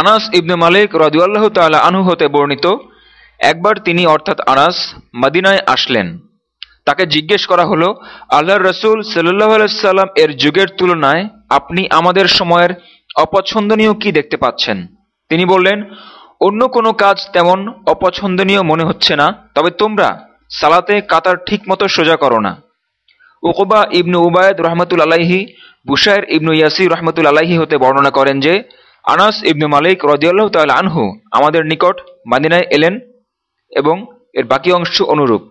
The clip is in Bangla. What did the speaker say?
আনাস ইবনে মালিক রদিউল্লাহ তাল্লাহ আনহু হতে বর্ণিত, একবার তিনি অর্থাৎ আনাস মদিনায় আসলেন। তাকে জিজ্ঞেস করা হলো আল্লাহ রসুল সাল্লাহ আলাইসাল্লাম এর যুগের তুলনায় আপনি আমাদের সময়ের অপছন্দনীয় কি দেখতে পাচ্ছেন? তিনি বললেন, অন্য কোনো কাজ তেমন অপছন্দনীয় মনে হচ্ছে না, তবে তোমরা সালাতে কাতার ঠিকমতো সোজা করো না। উকবা ইবনু উবায়দ রহমতুল আলাহি বুসাইর ইবনু ইয়াসির রহমতুল আলাহি হতে বর্ণনা করেন যে আনাস ইবনু মালিক রদিয়াল্লাহ তাল আনহু আমাদের নিকট মাদিনায় এলেন এবং এর বাকি অংশ অনুরূপ।